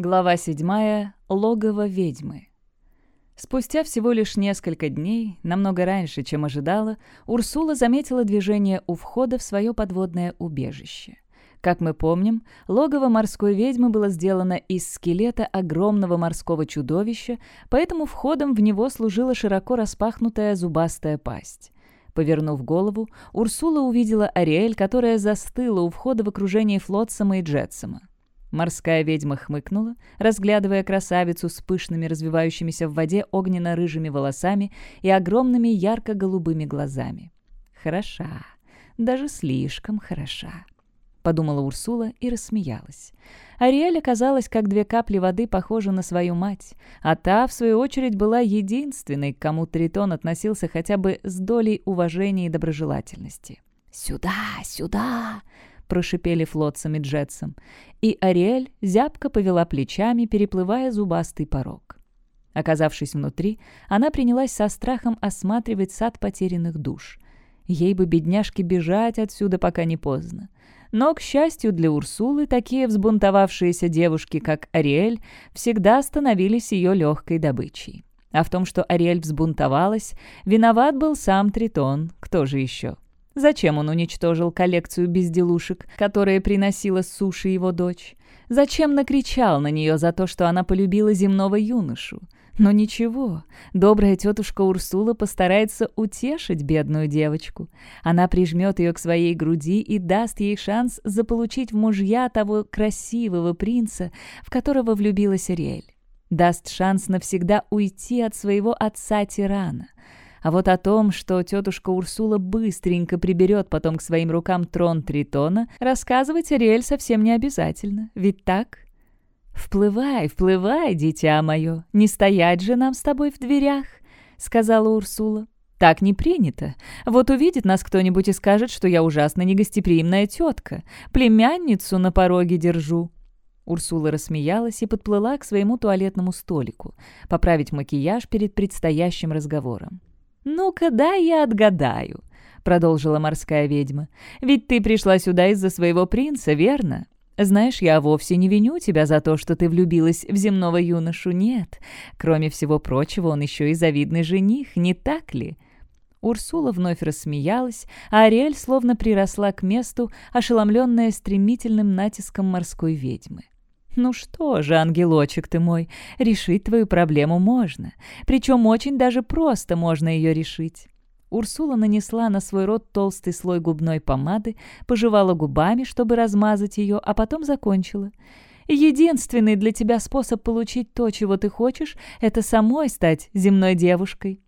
Глава 7. Логово ведьмы. Спустя всего лишь несколько дней, намного раньше, чем ожидала, Урсула заметила движение у входа в свое подводное убежище. Как мы помним, логово морской ведьмы было сделано из скелета огромного морского чудовища, поэтому входом в него служила широко распахнутая зубастая пасть. Повернув голову, Урсула увидела Ариэль, которая застыла у входа в окружении Флотсома и Джетсома. Морская ведьма хмыкнула, разглядывая красавицу с пышными развивающимися в воде огненно-рыжими волосами и огромными ярко-голубыми глазами. «Хороша, даже слишком хороша», — подумала Урсула и рассмеялась. Ариэль оказалась, как две капли воды, похожа на свою мать, а та, в свою очередь, была единственной, к кому Тритон относился хотя бы с долей уважения и доброжелательности. «Сюда, сюда!» Прошипели Флотсом и Джетсом, и Ариэль зябко повела плечами, переплывая зубастый порог. Оказавшись внутри, она принялась со страхом осматривать сад потерянных душ. Ей бы, бедняжке, бежать отсюда, пока не поздно. Но, к счастью для Урсулы, такие взбунтовавшиеся девушки, как Ариэль, всегда становились ее легкой добычей. А в том, что Ариэль взбунтовалась, виноват был сам Тритон, кто же еще? Зачем он уничтожил коллекцию безделушек, которые приносила с суши его дочь? Зачем накричал на нее за то, что она полюбила земного юношу? Но ничего, добрая тетушка Урсула постарается утешить бедную девочку. Она прижмет ее к своей груди и даст ей шанс заполучить в мужья того красивого принца, в которого влюбилась Ариэль. Даст шанс навсегда уйти от своего отца-тирана. А вот о том, что тетушка Урсула быстренько приберет потом к своим рукам трон Тритона, рассказывать Ариэль совсем не обязательно. Ведь так? «Вплывай, вплывай, дитя мое, не стоять же нам с тобой в дверях», — сказала Урсула. «Так не принято. Вот увидит нас кто-нибудь и скажет, что я ужасно негостеприимная тетка. Племянницу на пороге держу». Урсула рассмеялась и подплыла к своему туалетному столику, поправить макияж перед предстоящим разговором. «Ну-ка, дай я отгадаю», — продолжила морская ведьма. «Ведь ты пришла сюда из-за своего принца, верно? Знаешь, я вовсе не виню тебя за то, что ты влюбилась в земного юношу, нет. Кроме всего прочего, он еще и завидный жених, не так ли?» Урсула вновь рассмеялась, а Ариэль словно приросла к месту, ошеломленная стремительным натиском морской ведьмы. «Ну что же, ангелочек ты мой, решить твою проблему можно. Причем очень даже просто можно ее решить». Урсула нанесла на свой рот толстый слой губной помады, пожевала губами, чтобы размазать ее, а потом закончила. «Единственный для тебя способ получить то, чего ты хочешь, это самой стать земной девушкой».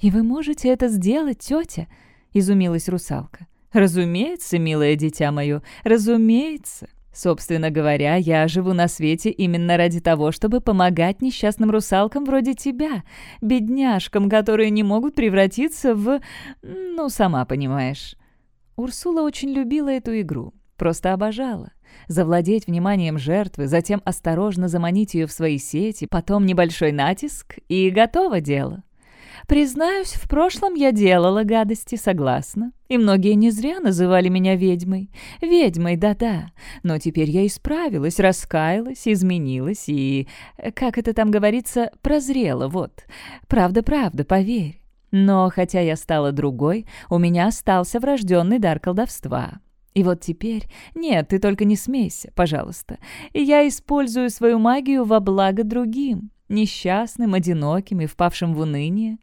«И вы можете это сделать, тетя?» — изумилась русалка. «Разумеется, милое дитя мое, разумеется. Собственно говоря, я живу на свете именно ради того, чтобы помогать несчастным русалкам вроде тебя, бедняжкам, которые не могут превратиться в... ну, сама понимаешь». Урсула очень любила эту игру, просто обожала. Завладеть вниманием жертвы, затем осторожно заманить ее в свои сети, потом небольшой натиск, и готово дело. Признаюсь, в прошлом я делала гадости, согласна. И многие не зря называли меня ведьмой. Ведьмой, да-да. Но теперь я исправилась, раскаялась, изменилась и, как это там говорится, прозрела, вот. Правда-правда, поверь. Но хотя я стала другой, у меня остался врожденный дар колдовства. И вот теперь... Нет, ты только не смейся, пожалуйста. Я использую свою магию во благо другим, несчастным, одиноким и впавшим в уныние.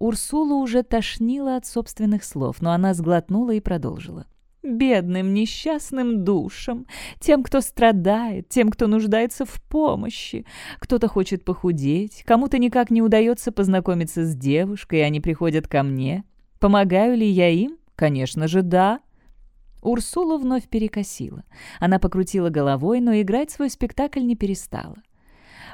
Урсулу уже тошнило от собственных слов, но она сглотнула и продолжила. «Бедным несчастным душам, тем, кто страдает, тем, кто нуждается в помощи. Кто-то хочет похудеть, кому-то никак не удается познакомиться с девушкой, и они приходят ко мне. Помогаю ли я им? Конечно же, да». Урсулу вновь перекосила. Она покрутила головой, но играть свой спектакль не перестала.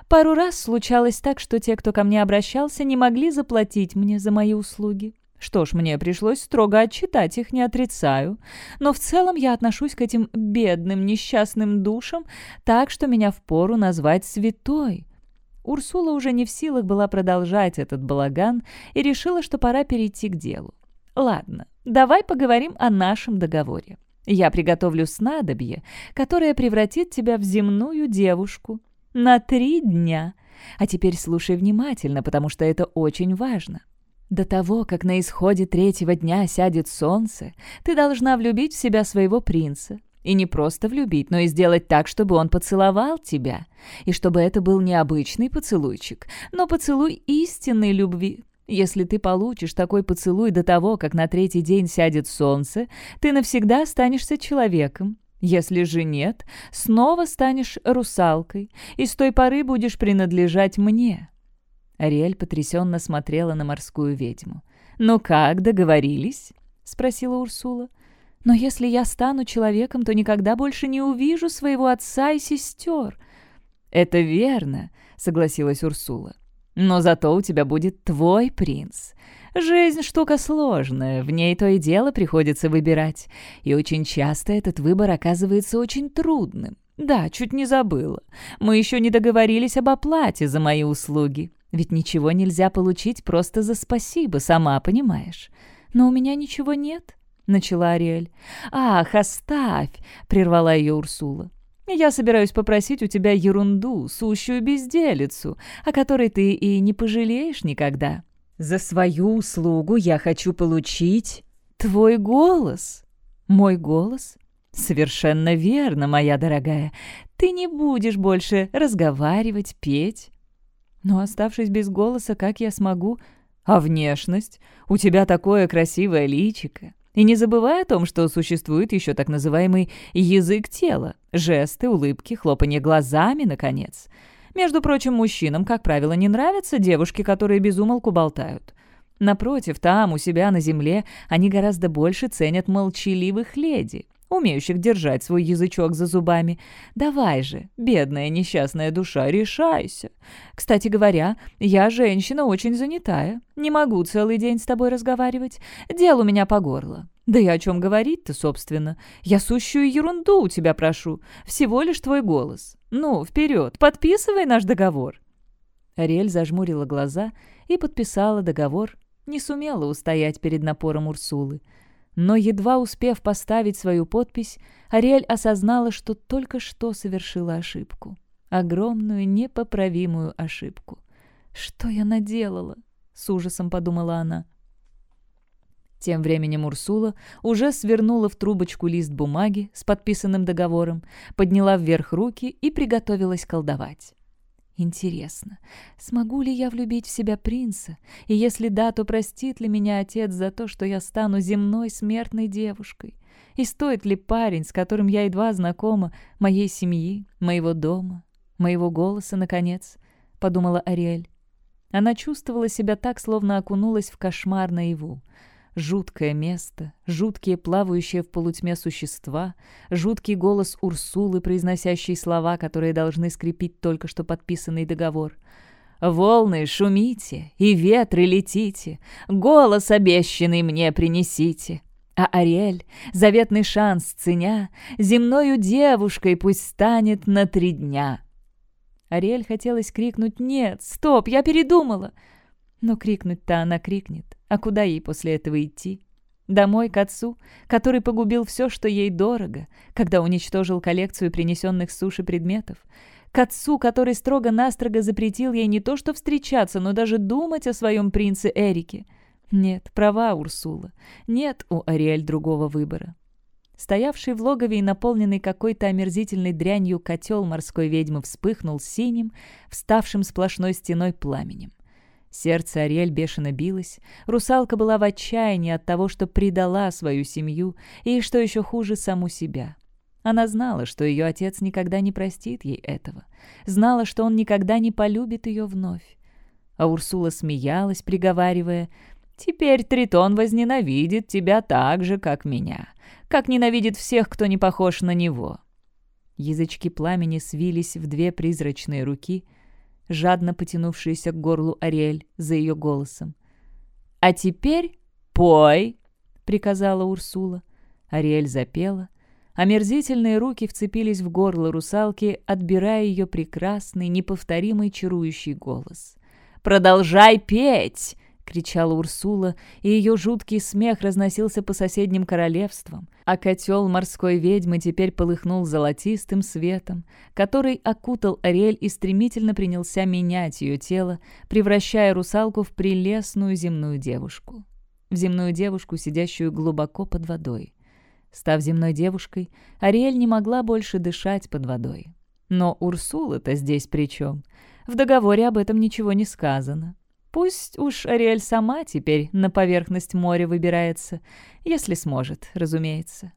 Пару раз случалось так, что те, кто ко мне обращался, не могли заплатить мне за мои услуги. Что ж, мне пришлось строго отчитать их, не отрицаю. Но в целом я отношусь к этим бедным, несчастным душам так, что меня впору назвать святой. Урсула уже не в силах была продолжать этот балаган и решила, что пора перейти к делу. «Ладно, давай поговорим о нашем договоре. Я приготовлю снадобье, которое превратит тебя в земную девушку. На три дня. А теперь слушай внимательно, потому что это очень важно. До того, как на исходе третьего дня сядет солнце, ты должна влюбить в себя своего принца. И не просто влюбить, но и сделать так, чтобы он поцеловал тебя. И чтобы это был не обычный поцелуйчик, но поцелуй истинной любви. Если ты получишь такой поцелуй до того, как на третий день сядет солнце, ты навсегда останешься человеком. Если же нет, снова станешь русалкой, и с той поры будешь принадлежать мне». Ариэль потрясенно смотрела на морскую ведьму. «Ну как, договорились?» — спросила Урсула. «Но если я стану человеком, то никогда больше не увижу своего отца и сестер». «Это верно», — согласилась Урсула. «Но зато у тебя будет твой принц. Жизнь штука сложная, в ней то и дело приходится выбирать. И очень часто этот выбор оказывается очень трудным. Да, чуть не забыла. Мы еще не договорились об оплате за мои услуги. Ведь ничего нельзя получить просто за спасибо, сама понимаешь. Но у меня ничего нет, — начала Ариэль. «Ах, оставь!» — прервала ее Урсула. «Я собираюсь попросить у тебя ерунду, сущую безделицу, о которой ты и не пожалеешь никогда. За свою услугу я хочу получить твой голос. Мой голос? Совершенно верно, моя дорогая. Ты не будешь больше разговаривать, петь. Но оставшись без голоса, как я смогу? А внешность? У тебя такое красивое личико. И не забывай о том, что существует еще так называемый язык тела, жесты, улыбки, хлопанье глазами, наконец — между прочим, мужчинам, как правило, не нравятся девушки, которые безумолку болтают. Напротив, там, у себя на земле, они гораздо больше ценят молчаливых леди, умеющих держать свой язычок за зубами. Давай же, бедная несчастная душа, решайся. Кстати говоря, я женщина очень занятая. Не могу целый день с тобой разговаривать. Дел у меня по горло. Да и о чем говорить-то, собственно? Я сущую ерунду у тебя прошу. Всего лишь твой голос. Ну, вперед, подписывай наш договор». Ариэль зажмурила глаза и подписала договор, не сумела устоять перед напором Урсулы. Но, едва успев поставить свою подпись, Ариэль осознала, что только что совершила ошибку. Огромную, непоправимую ошибку. «Что я наделала?» — с ужасом подумала она. Тем временем Урсула уже свернула в трубочку лист бумаги с подписанным договором, подняла вверх руки и приготовилась колдовать. Интересно, смогу ли я влюбить в себя принца? И если да, то простит ли меня отец за то, что я стану земной смертной девушкой? И стоит ли парень, с которым я едва знакома, моей семьи, моего дома, моего голоса, наконец? Подумала Ариэль. Она чувствовала себя так, словно окунулась в кошмар наяву. Жуткое место, жуткие плавающие в полутьме существа, жуткий голос Урсулы, произносящий слова, которые должны скрепить только что подписанный договор. «Волны, шумите, и ветры летите, голос обещанный мне принесите». А Ариэль, заветный шанс ценя, земною девушкой пусть станет на три дня. Ариэль хотелось крикнуть «Нет, стоп, я передумала!» Но крикнуть-то она крикнет. А куда ей после этого идти? Домой к отцу, который погубил все, что ей дорого, когда уничтожил коллекцию принесенных с суши предметов. К отцу, который строго-настрого запретил ей не то что встречаться, но даже думать о своем принце Эрике. Нет, права Урсула. Нет у Ариэль другого выбора. Стоявший в логове и наполненный какой-то омерзительной дрянью котел морской ведьмы вспыхнул синим, вставшим сплошной стеной пламенем. Сердце Ариэль бешено билось. Русалка была в отчаянии от того, что предала свою семью и, что еще хуже, саму себя. Она знала, что ее отец никогда не простит ей этого. Знала, что он никогда не полюбит ее вновь. А Урсула смеялась, приговаривая, «Теперь Тритон возненавидит тебя так же, как меня, как ненавидит всех, кто не похож на него». Язычки пламени свились в две призрачные руки — жадно потянувшаяся к горлу Ариэль за ее голосом. «А теперь пой!» — приказала Урсула. Ариэль запела. Омерзительные руки вцепились в горло русалки, отбирая ее прекрасный, неповторимый чарующий голос. «Продолжай петь!» — кричала Урсула, и ее жуткий смех разносился по соседним королевствам, а котел морской ведьмы теперь полыхнул золотистым светом, который окутал Ариэль и стремительно принялся менять ее тело, превращая русалку в прелестную земную девушку. В земную девушку, сидящую глубоко под водой. Став земной девушкой, Ариэль не могла больше дышать под водой. Но Урсула-то здесь при чем? В договоре об этом ничего не сказано. Пусть уж Ариэль сама теперь на поверхность моря выбирается, если сможет, разумеется.